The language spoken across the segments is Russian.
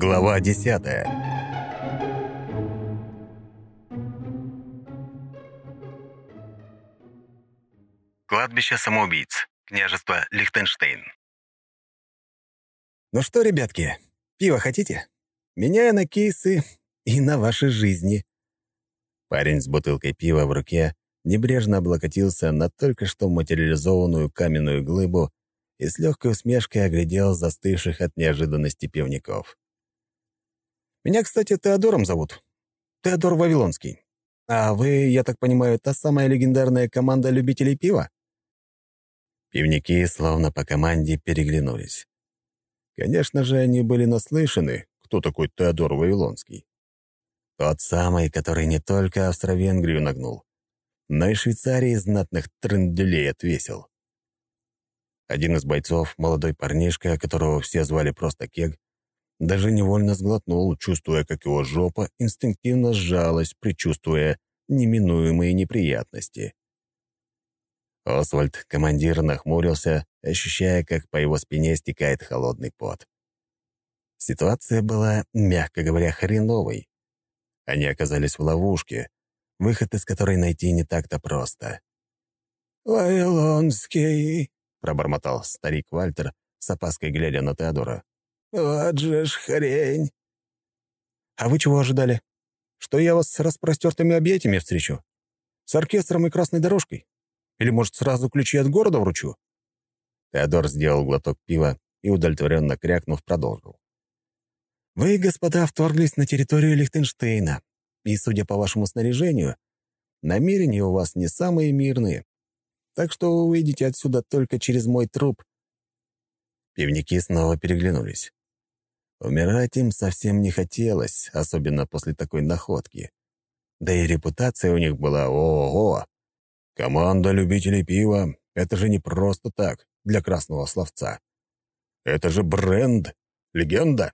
Глава десятая Кладбище самоубийц. Княжество Лихтенштейн. «Ну что, ребятки, пиво хотите? Меняю на кейсы и на ваши жизни». Парень с бутылкой пива в руке небрежно облокотился на только что материализованную каменную глыбу и с легкой усмешкой оглядел застывших от неожиданности пивников. «Меня, кстати, Теодором зовут. Теодор Вавилонский. А вы, я так понимаю, та самая легендарная команда любителей пива?» Пивники, словно по команде, переглянулись. Конечно же, они были наслышаны, кто такой Теодор Вавилонский. Тот самый, который не только Австро-Венгрию нагнул, но и Швейцарии знатных тренделей отвесил. Один из бойцов, молодой парнишка, которого все звали просто Кег, даже невольно сглотнул, чувствуя, как его жопа инстинктивно сжалась, предчувствуя неминуемые неприятности. Освальд, командир, нахмурился, ощущая, как по его спине стекает холодный пот. Ситуация была, мягко говоря, хреновой. Они оказались в ловушке, выход из которой найти не так-то просто. «Вавилонский», — пробормотал старик Вальтер, с опаской глядя на Теодора. «Вот же ж хрень!» «А вы чего ожидали? Что я вас с распростертыми объятиями встречу? С оркестром и красной дорожкой? Или, может, сразу ключи от города вручу?» Теодор сделал глоток пива и, удовлетворенно крякнув, продолжил. «Вы, господа, вторглись на территорию Лихтенштейна, и, судя по вашему снаряжению, намерения у вас не самые мирные, так что вы выйдете отсюда только через мой труп». Пивники снова переглянулись. Умирать им совсем не хотелось, особенно после такой находки. Да и репутация у них была ого-го. Команда любителей пива — это же не просто так, для красного словца. Это же бренд, легенда.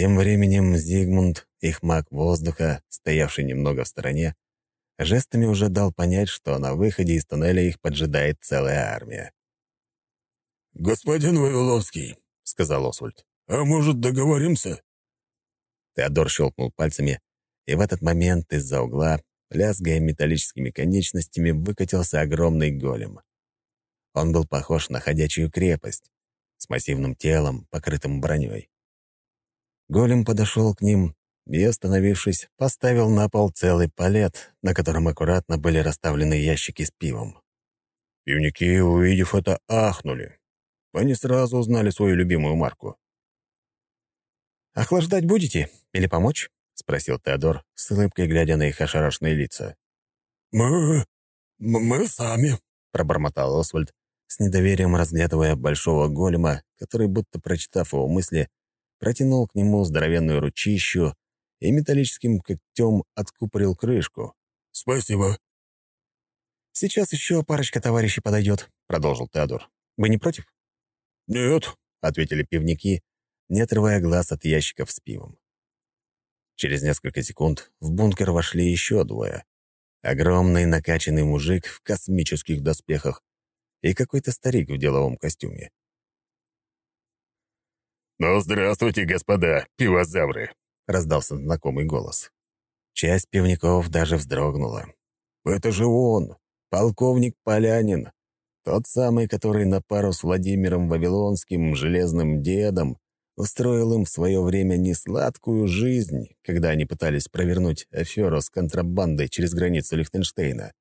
Тем временем Зигмунд, их маг воздуха, стоявший немного в стороне, жестами уже дал понять, что на выходе из туннеля их поджидает целая армия. «Господин Вавиловский», — сказал Освальд, — «а может, договоримся?» Теодор щелкнул пальцами, и в этот момент из-за угла лязгая металлическими конечностями, выкатился огромный голем. Он был похож на ходячую крепость, с массивным телом, покрытым броней. Голем подошел к ним и, остановившись, поставил на пол целый палет, на котором аккуратно были расставлены ящики с пивом. Пивники, увидев это, ахнули. Они сразу узнали свою любимую марку. «Охлаждать будете? Или помочь?» — спросил Теодор, с улыбкой глядя на их ошарашенные лица. «Мы... мы сами», — пробормотал Освальд, с недоверием разглядывая большого голема, который, будто прочитав его мысли, протянул к нему здоровенную ручищу и металлическим когтем откупорил крышку. «Спасибо». «Сейчас еще парочка товарищей подойдет», — продолжил Теодор. «Вы не против?» «Нет», — ответили пивники, не отрывая глаз от ящиков с пивом. Через несколько секунд в бункер вошли еще двое. Огромный накачанный мужик в космических доспехах и какой-то старик в деловом костюме. «Ну, здравствуйте, господа, пивозавры!» — раздался знакомый голос. Часть пивников даже вздрогнула. «Это же он, полковник Полянин, тот самый, который на пару с Владимиром Вавилонским, железным дедом, устроил им в свое время несладкую жизнь, когда они пытались провернуть аферу с контрабандой через границу Лихтенштейна.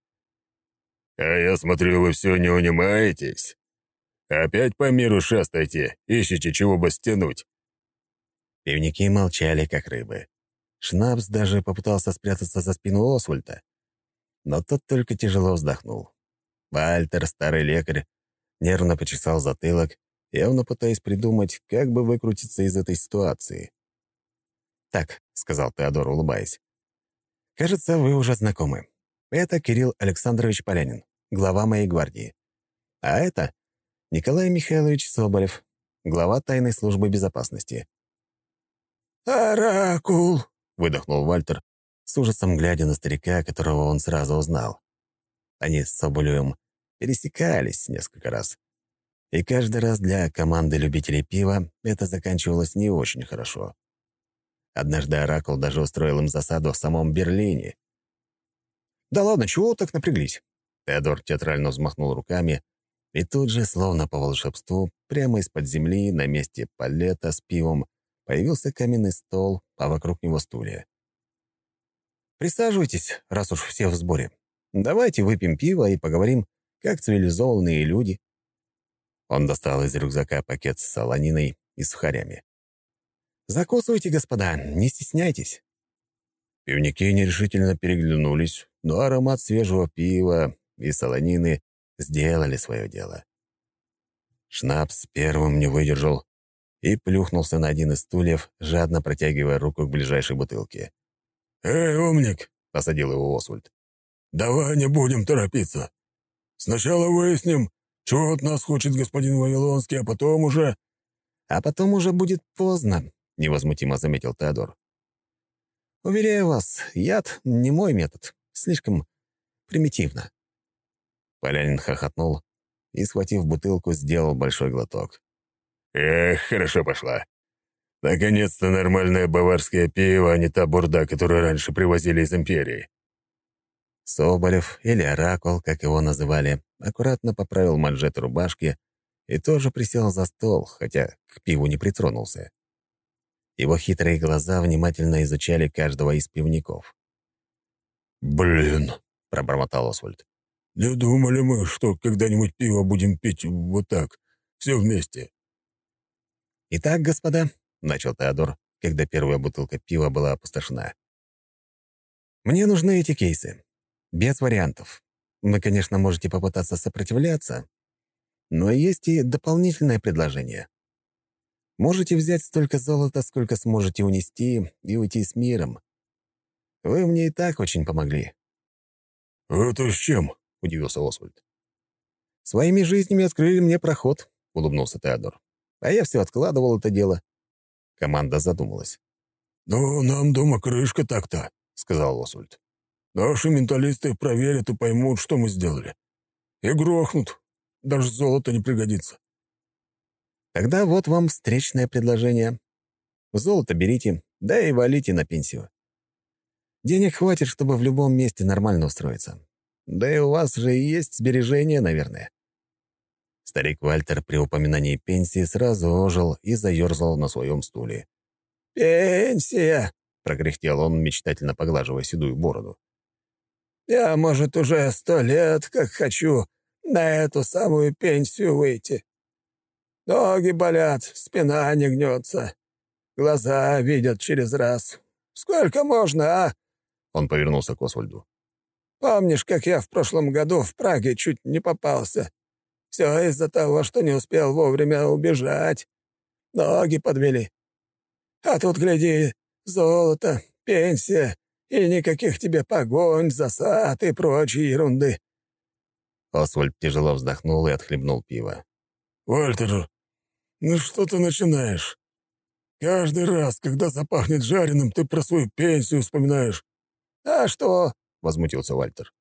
«А я смотрю, вы все не унимаетесь. Опять по миру шастаете, ищете чего бы стянуть». Пивники молчали, как рыбы. Шнапс даже попытался спрятаться за спину Освальда. Но тот только тяжело вздохнул. Вальтер, старый лекарь, нервно почесал затылок явно пытаясь придумать, как бы выкрутиться из этой ситуации. «Так», — сказал Теодор, улыбаясь, — «кажется, вы уже знакомы. Это Кирилл Александрович Полянин, глава моей гвардии. А это Николай Михайлович Соболев, глава тайной службы безопасности». «Оракул!» — выдохнул Вальтер, с ужасом глядя на старика, которого он сразу узнал. Они с Соболевым пересекались несколько раз. И каждый раз для команды любителей пива это заканчивалось не очень хорошо. Однажды Оракул даже устроил им засаду в самом Берлине. «Да ладно, чего так напряглись?» Теодор театрально взмахнул руками, и тут же, словно по волшебству, прямо из-под земли на месте палета с пивом появился каменный стол, а вокруг него стулья. «Присаживайтесь, раз уж все в сборе. Давайте выпьем пиво и поговорим, как цивилизованные люди». Он достал из рюкзака пакет с солониной и сухарями. «Закусывайте, господа, не стесняйтесь». Пивники нерешительно переглянулись, но аромат свежего пива и солонины сделали свое дело. Шнапс первым не выдержал и плюхнулся на один из стульев, жадно протягивая руку к ближайшей бутылке. «Эй, умник!» — посадил его Освальд. «Давай не будем торопиться. Сначала выясним, чего от нас хочет господин Вавилонский, а потом уже...» «А потом уже будет поздно», невозмутимо заметил Теодор. «Уверяю вас, яд — не мой метод. Слишком примитивно». Полянин хохотнул и, схватив бутылку, сделал большой глоток. «Эх, хорошо пошла. Наконец-то нормальное баварское пиво, а не та бурда, которую раньше привозили из Империи». Соболев, или Оракул, как его называли, аккуратно поправил манжет рубашки и тоже присел за стол, хотя к пиву не притронулся. Его хитрые глаза внимательно изучали каждого из пивников. «Блин», — пробормотал Освальд. «Не думали мы, что когда-нибудь пиво будем пить вот так, все вместе». «Итак, господа», — начал Теодор, когда первая бутылка пива была опустошена. «Мне нужны эти кейсы. Без вариантов. Вы, конечно, можете попытаться сопротивляться, но есть и дополнительное предложение. Можете взять столько золота, сколько сможете унести, и уйти с миром. Вы мне и так очень помогли». «Это с чем?» — удивился Освальд. «Своими жизнями открыли мне проход», — улыбнулся Теодор. «А я все откладывал это дело». Команда задумалась. «Ну, нам дома крышка так-то», — сказал Освальд. «Наши менталисты проверят и поймут, что мы сделали. И грохнут. Даже золото не пригодится». Тогда вот вам встречное предложение. Золото берите, да и валите на пенсию. Денег хватит, чтобы в любом месте нормально устроиться. Да и у вас же есть сбережения, наверное». Старик Вальтер при упоминании пенсии сразу ожил и заерзал на своем стуле. «Пенсия!» — прогрехтел он, мечтательно поглаживая седую бороду. «Я, может, уже сто лет, как хочу, на эту самую пенсию выйти. Ноги болят, спина не гнется. Глаза видят через раз. Сколько можно, а?» Он повернулся к Освальду. «Помнишь, как я в прошлом году в Праге чуть не попался? Все из-за того, что не успел вовремя убежать. Ноги подвели. А тут, гляди, золото, пенсия и никаких тебе погонь, засад и прочей ерунды». Освальд тяжело вздохнул и отхлебнул пиво. «Вальтер, «Ну что ты начинаешь? Каждый раз, когда запахнет жареным, ты про свою пенсию вспоминаешь». «А что?» — возмутился Вальтер.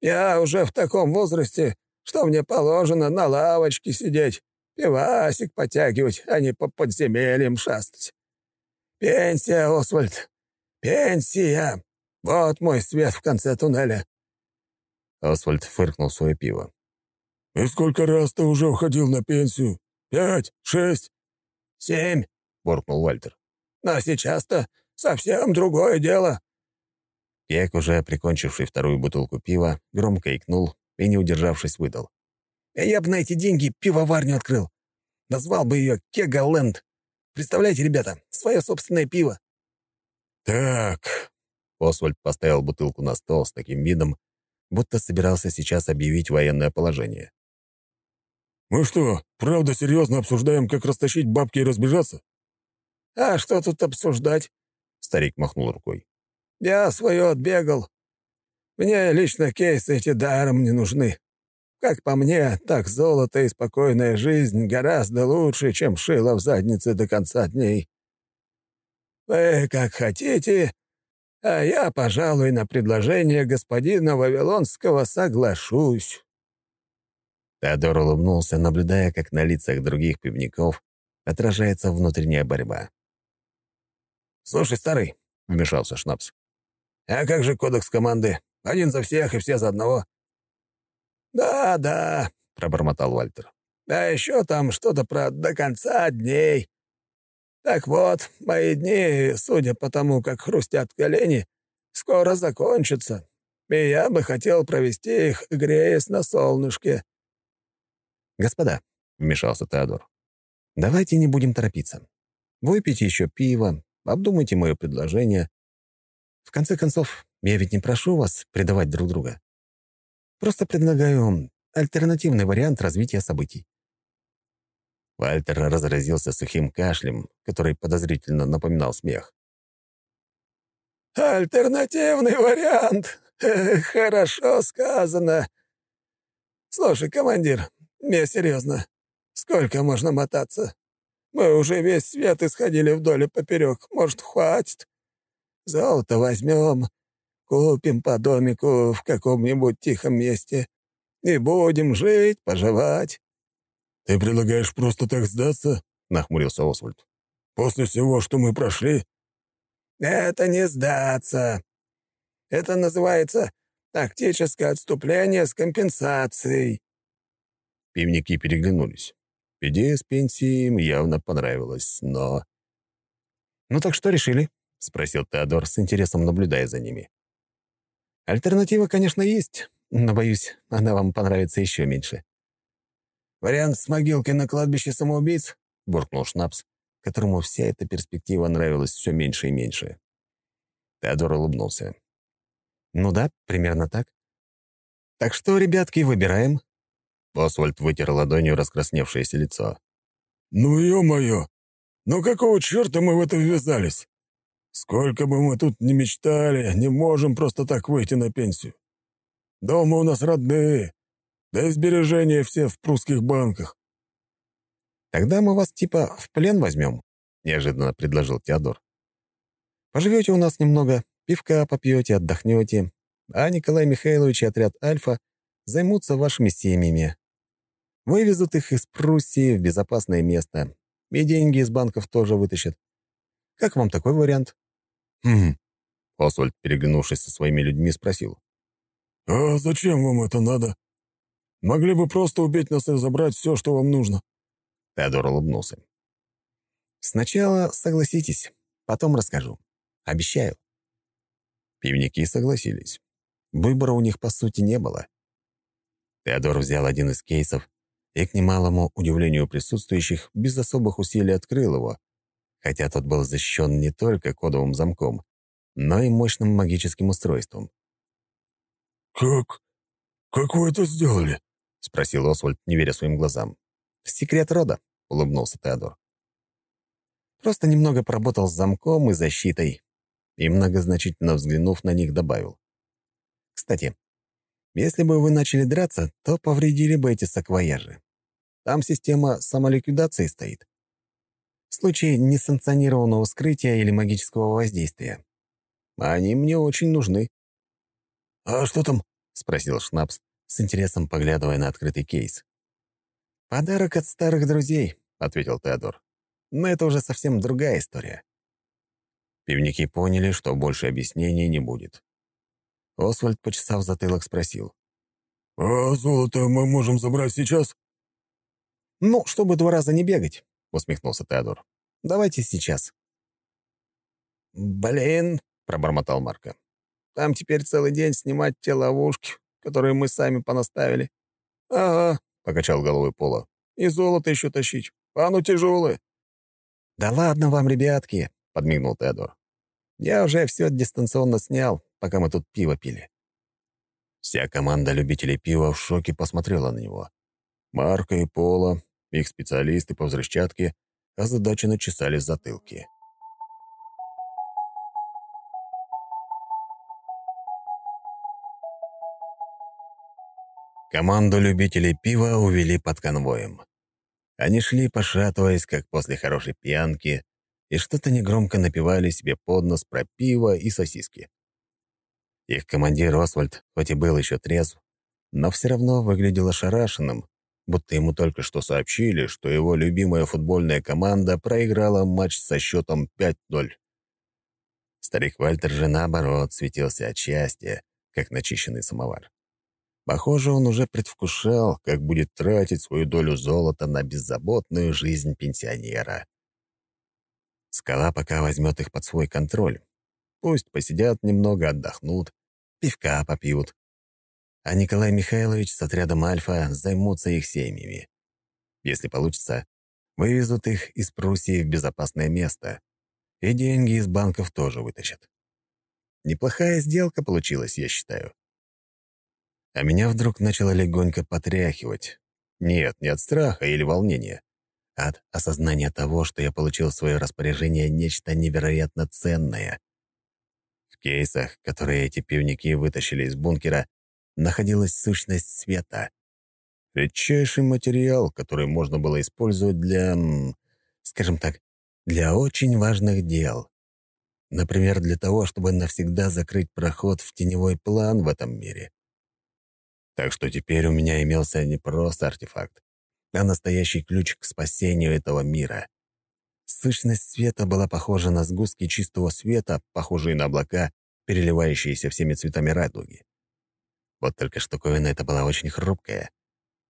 «Я уже в таком возрасте, что мне положено на лавочке сидеть, пивасик потягивать, а не по подземельям шастать. Пенсия, Освальд, пенсия! Вот мой свет в конце туннеля». Освальд фыркнул свое пиво. «И сколько раз ты уже уходил на пенсию? Пять, шесть, семь, — буркнул Вальтер. «Но сейчас-то совсем другое дело». Кек, уже прикончивший вторую бутылку пива, громко икнул и, не удержавшись, выдал. «Я бы на эти деньги пивоварню открыл. Назвал бы ее Кегаленд. Представляете, ребята, свое собственное пиво». «Так...» — Освальд поставил бутылку на стол с таким видом, будто собирался сейчас объявить военное положение. Мы что, правда серьезно обсуждаем, как растащить бабки и разбежаться?» «А что тут обсуждать?» — старик махнул рукой. «Я свое отбегал. Мне лично кейсы эти даром не нужны. Как по мне, так золото и спокойная жизнь гораздо лучше, чем шило в заднице до конца дней. Вы как хотите, а я, пожалуй, на предложение господина Вавилонского соглашусь». Теодор улыбнулся, наблюдая, как на лицах других пивников отражается внутренняя борьба. «Слушай, старый», — вмешался Шнапс, «а как же кодекс команды? Один за всех и все за одного?» «Да, да», — пробормотал Вальтер. «А еще там что-то про «до конца дней». Так вот, мои дни, судя по тому, как хрустят колени, скоро закончатся, и я бы хотел провести их, греясь на солнышке». «Господа», — вмешался Теодор, — «давайте не будем торопиться. Выпейте еще пиво, обдумайте мое предложение. В конце концов, я ведь не прошу вас предавать друг друга. Просто предлагаю альтернативный вариант развития событий». Вальтер разразился сухим кашлем, который подозрительно напоминал смех. «Альтернативный вариант! Хорошо сказано. Слушай, командир, мне серьезно, сколько можно мотаться? Мы уже весь свет исходили вдоль и поперек. Может, хватит? Золото возьмем, купим по домику в каком-нибудь тихом месте и будем жить, поживать». «Ты предлагаешь просто так сдаться?» — нахмурился Освальд. «После всего, что мы прошли?» «Это не сдаться. Это называется тактическое отступление с компенсацией». Пивники переглянулись. Идея с пенсией им явно понравилась, но... «Ну так что решили?» — спросил Теодор с интересом, наблюдая за ними. «Альтернатива, конечно, есть, но, боюсь, она вам понравится еще меньше». «Вариант с могилкой на кладбище самоубийц?» — буркнул Шнапс, которому вся эта перспектива нравилась все меньше и меньше. Теодор улыбнулся. «Ну да, примерно так. Так что, ребятки, выбираем?» Освальд вытер ладонью раскрасневшееся лицо. «Ну, ё-моё! Ну какого черта мы в это ввязались? Сколько бы мы тут ни мечтали, не можем просто так выйти на пенсию. Дома у нас родные, да и сбережения все в прусских банках». «Тогда мы вас типа в плен возьмем», — неожиданно предложил Теодор. «Поживете у нас немного, пивка попьете, отдохнете, а Николай Михайлович и отряд «Альфа» займутся вашими семьями. Вывезут их из Пруссии в безопасное место, и деньги из банков тоже вытащат. Как вам такой вариант?» «Хм...» Освальд, переглянувшись со своими людьми, спросил. «А зачем вам это надо? Могли бы просто убить нас и забрать все, что вам нужно». Теодор улыбнулся. «Сначала согласитесь, потом расскажу. Обещаю». Пивники согласились. Выбора у них, по сути, не было. Теодор взял один из кейсов и, к немалому удивлению присутствующих, без особых усилий открыл его, хотя тот был защищен не только кодовым замком, но и мощным магическим устройством. «Как? Как вы это сделали?» — спросил Освальд, не веря своим глазам. «Секрет рода», — улыбнулся Теодор. «Просто немного поработал с замком и защитой», и, многозначительно взглянув на них, добавил. «Кстати, если бы вы начали драться, то повредили бы эти саквояжи. Там система самоликвидации стоит. В случае несанкционированного вскрытия или магического воздействия. Они мне очень нужны». «А что там?» — спросил Шнапс, с интересом поглядывая на открытый кейс. «Подарок от старых друзей», — ответил Теодор. «Но это уже совсем другая история». Пивники поняли, что больше объяснений не будет. Освальд, почесав затылок, спросил. «А золото мы можем забрать сейчас?» «Ну, чтобы два раза не бегать», — усмехнулся Теодор. «Давайте сейчас». «Блин», — пробормотал Марко. «Там теперь целый день снимать те ловушки, которые мы сами понаставили». «Ага», — покачал головой Пола. «И золото еще тащить. Оно тяжелое». «Да ладно вам, ребятки», — подмигнул Теодор. «Я уже все дистанционно снял, пока мы тут пиво пили». Вся команда любителей пива в шоке посмотрела на него. Марка и Пола, их специалисты по взрывчатке, озадаченно чесали затылки. Команду любителей пива увели под конвоем. Они шли, пошатываясь, как после хорошей пьянки, и что-то негромко напевали себе под нос про пиво и сосиски. Их командир Освальд, хоть и был еще трезв, но все равно выглядел ошарашенным, будто ему только что сообщили, что его любимая футбольная команда проиграла матч со счетом 5-0. Старик Вальтер же, наоборот, светился от счастья, как начищенный самовар. Похоже, он уже предвкушал, как будет тратить свою долю золота на беззаботную жизнь пенсионера. Скала пока возьмет их под свой контроль. Пусть посидят немного, отдохнут, пивка попьют. А Николай Михайлович с отрядом «Альфа» займутся их семьями. Если получится, вывезут их из Пруссии в безопасное место. И деньги из банков тоже вытащат. Неплохая сделка получилась, я считаю. А меня вдруг начало легонько потряхивать. Нет, не от страха или волнения, а от осознания того, что я получил в свое распоряжение нечто невероятно ценное. В кейсах, которые эти пивники вытащили из бункера, находилась сущность света. Редчайший материал, который можно было использовать для, скажем так, для очень важных дел. Например, для того, чтобы навсегда закрыть проход в теневой план в этом мире. Так что теперь у меня имелся не просто артефакт, а настоящий ключ к спасению этого мира. Сущность света была похожа на сгустки чистого света, похожие на облака, переливающиеся всеми цветами радуги. Вот только штуковина эта была очень хрупкая.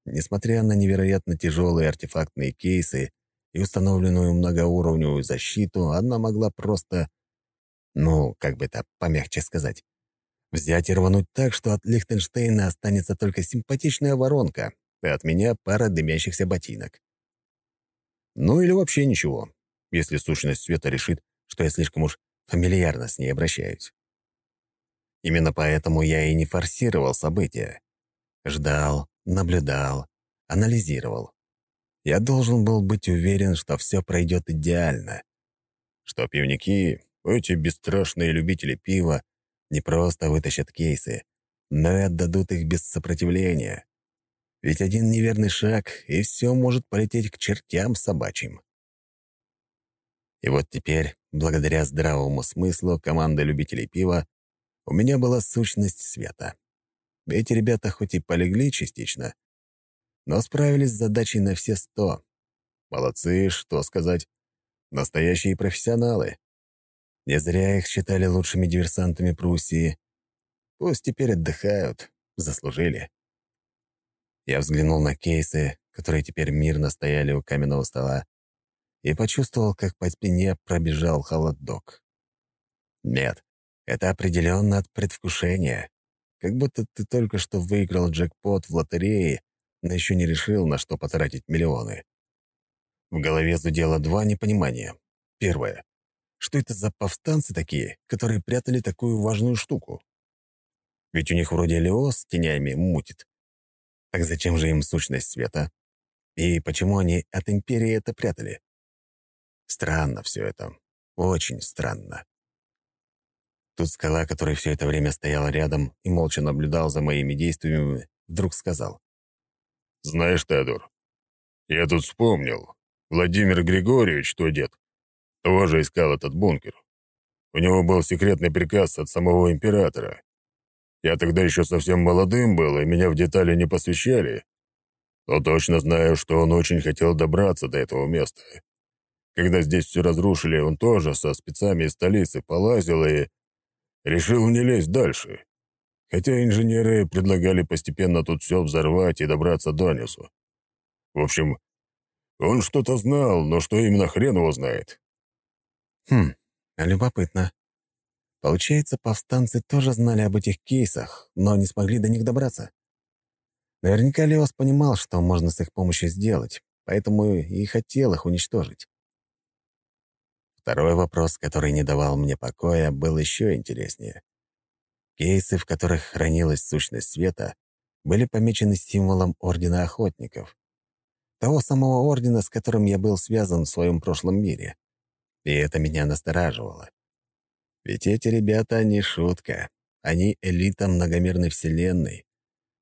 Несмотря на невероятно тяжелые артефактные кейсы и установленную многоуровневую защиту, она могла просто, ну, как бы это помягче сказать, Взять и рвануть так, что от Лихтенштейна останется только симпатичная воронка, а от меня пара дымящихся ботинок. Ну или вообще ничего, если сущность света решит, что я слишком уж фамильярно с ней обращаюсь. Именно поэтому я и не форсировал события. Ждал, наблюдал, анализировал. Я должен был быть уверен, что все пройдет идеально. Что пивники, эти бесстрашные любители пива, не просто вытащат кейсы, но и отдадут их без сопротивления. Ведь один неверный шаг, и все может полететь к чертям собачьим. И вот теперь, благодаря здравому смыслу команды любителей пива, у меня была сущность света. Эти ребята хоть и полегли частично, но справились с задачей на все сто. Молодцы, что сказать. Настоящие профессионалы. Не зря их считали лучшими диверсантами Пруссии. Пусть теперь отдыхают, заслужили. Я взглянул на кейсы, которые теперь мирно стояли у каменного стола, и почувствовал, как по спине пробежал холодок. Нет, это определенно от предвкушения. Как будто ты только что выиграл джекпот в лотерее, но еще не решил, на что потратить миллионы. В голове зудело два непонимания. Первое. Что это за повстанцы такие, которые прятали такую важную штуку? Ведь у них вроде Леос с тенями мутит. Так зачем же им сущность света? И почему они от Империи это прятали? Странно все это. Очень странно. Тут скала, который все это время стоял рядом и молча наблюдал за моими действиями, вдруг сказал. «Знаешь, Теодор, я тут вспомнил. Владимир Григорьевич, твой дед, тоже искал этот бункер. У него был секретный приказ от самого императора. Я тогда еще совсем молодым был, и меня в детали не посвящали. Но точно знаю, что он очень хотел добраться до этого места. Когда здесь все разрушили, он тоже со спецами из столицы полазил и решил не лезть дальше. Хотя инженеры предлагали постепенно тут все взорвать и добраться до Несу. В общем, он что-то знал, но что именно хрен его знает. Хм, любопытно. Получается, повстанцы тоже знали об этих кейсах, но не смогли до них добраться. Наверняка Леос понимал, что можно с их помощью сделать, поэтому и хотел их уничтожить. Второй вопрос, который не давал мне покоя, был еще интереснее. Кейсы, в которых хранилась сущность света, были помечены символом Ордена Охотников. Того самого ордена, с которым я был связан в своем прошлом мире. И это меня настораживало. Ведь эти ребята не шутка. Они элита многомерной вселенной,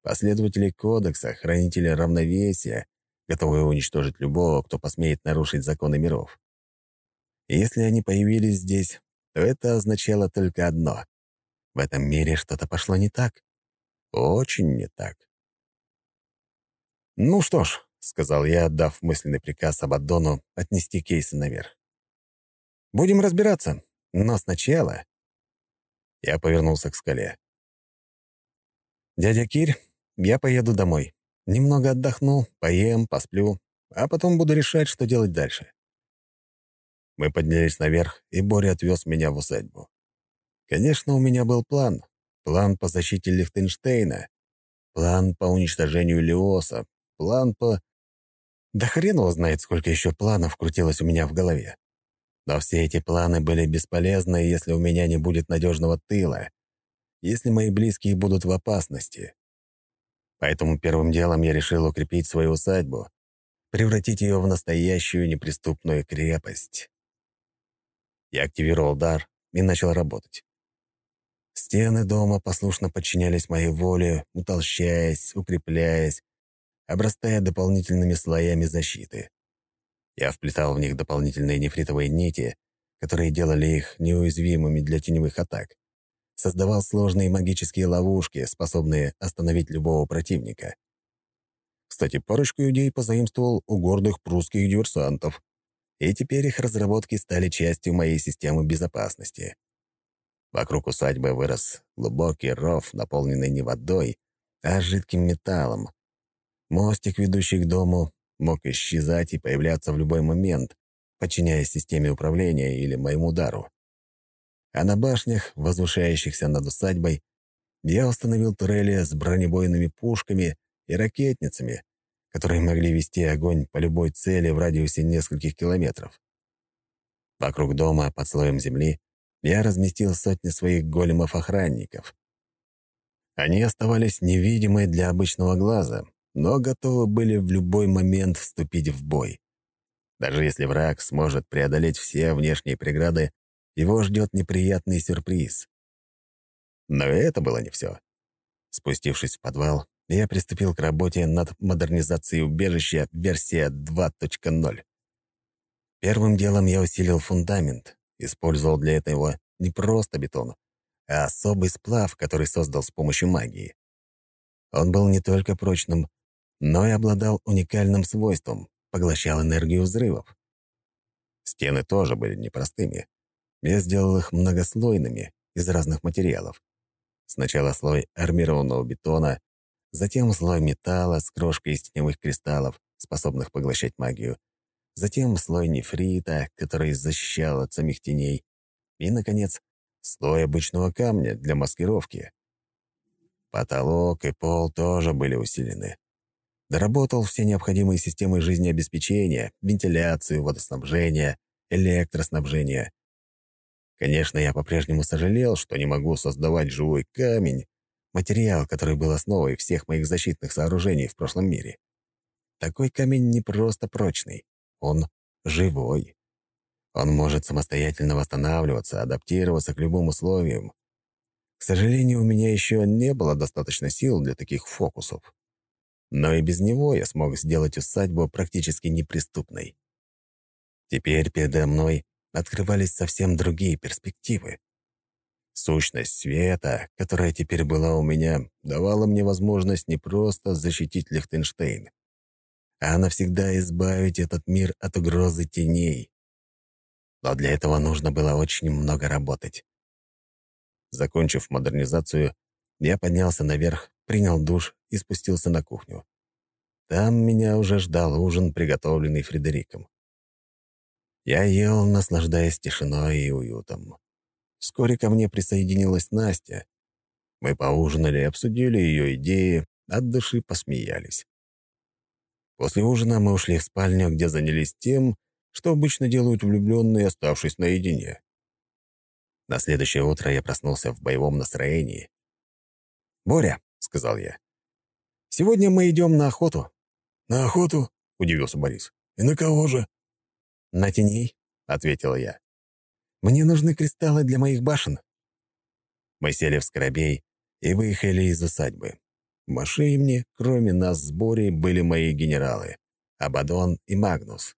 последователи кодекса, хранители равновесия, готовые уничтожить любого, кто посмеет нарушить законы миров. Если они появились здесь, то это означало только одно. В этом мире что-то пошло не так. Очень не так. Ну что ж, сказал я, дав мысленный приказ Абаддону отнести кейсы наверх. «Будем разбираться, но сначала...» Я повернулся к скале. «Дядя Кирь, я поеду домой. Немного отдохну, поем, посплю, а потом буду решать, что делать дальше». Мы поднялись наверх, и Боря отвез меня в усадьбу. Конечно, у меня был план. План по защите Лихтенштейна. План по уничтожению Леоса. План по... Да хрен его знает, сколько еще планов крутилось у меня в голове. Но все эти планы были бесполезны, если у меня не будет надежного тыла, если мои близкие будут в опасности. Поэтому первым делом я решил укрепить свою усадьбу, превратить ее в настоящую неприступную крепость. Я активировал дар и начал работать. Стены дома послушно подчинялись моей воле, утолщаясь, укрепляясь, обрастая дополнительными слоями защиты. Я вплетал в них дополнительные нефритовые нити, которые делали их неуязвимыми для теневых атак. Создавал сложные магические ловушки, способные остановить любого противника. Кстати, парочку идей позаимствовал у гордых прусских диверсантов, и теперь их разработки стали частью моей системы безопасности. Вокруг усадьбы вырос глубокий ров, наполненный не водой, а жидким металлом, Мостик, ведущий к дому, мог исчезать и появляться в любой момент, подчиняясь системе управления или моему удару. А на башнях, возвышающихся над усадьбой, я установил турели с бронебойными пушками и ракетницами, которые могли вести огонь по любой цели в радиусе нескольких километров. Вокруг дома, под слоем земли, я разместил сотни своих големов-охранников. Они оставались невидимы для обычного глаза, но готовы были в любой момент вступить в бой. Даже если враг сможет преодолеть все внешние преграды, его ждет неприятный сюрприз. Но это было не все. Спустившись в подвал, я приступил к работе над модернизацией убежища версия 2.0. Первым делом я усилил фундамент, использовал для этого не просто бетон, а особый сплав, который создал с помощью магии. Он был не только прочным, но и обладал уникальным свойством — поглощал энергию взрывов. Стены тоже были непростыми. Я сделал их многослойными, из разных материалов. Сначала слой армированного бетона, затем слой металла с крошкой из теневых кристаллов, способных поглощать магию, затем слой нефрита, который защищал от самих теней, и, наконец, слой обычного камня для маскировки. Потолок и пол тоже были усилены. Доработал все необходимые системы жизнеобеспечения, вентиляцию, водоснабжение, электроснабжение. Конечно, я по-прежнему сожалел, что не могу создавать живой камень, материал, который был основой всех моих защитных сооружений в прошлом мире. Такой камень не просто прочный, он живой. Он может самостоятельно восстанавливаться, адаптироваться к любым условиям. К сожалению, у меня еще не было достаточно сил для таких фокусов. Но и без него я смог сделать усадьбу практически неприступной. Теперь передо мной открывались совсем другие перспективы. Сущность света, которая теперь была у меня, давала мне возможность не просто защитить Лихтенштейн, а навсегда избавить этот мир от угрозы теней. Но для этого нужно было очень много работать. Закончив модернизацию, я поднялся наверх, принял душ и спустился на кухню. Там меня уже ждал ужин, приготовленный Фредериком. Я ел, наслаждаясь тишиной и уютом. Вскоре ко мне присоединилась Настя. Мы поужинали, обсудили ее идеи, от души посмеялись. После ужина мы ушли в спальню, где занялись тем, что обычно делают влюбленные, оставшись наедине. На следующее утро я проснулся в боевом настроении. «Боря», — сказал я, — «сегодня мы идем на охоту». «На охоту?» — удивился Борис. «И на кого же?» «На теней», — ответила я. «Мне нужны кристаллы для моих башен». Мы сели в скоробей и выехали из усадьбы. В машине, кроме нас с Борей, были мои генералы — Абадон и Магнус.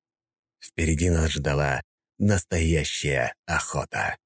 Впереди нас ждала настоящая охота.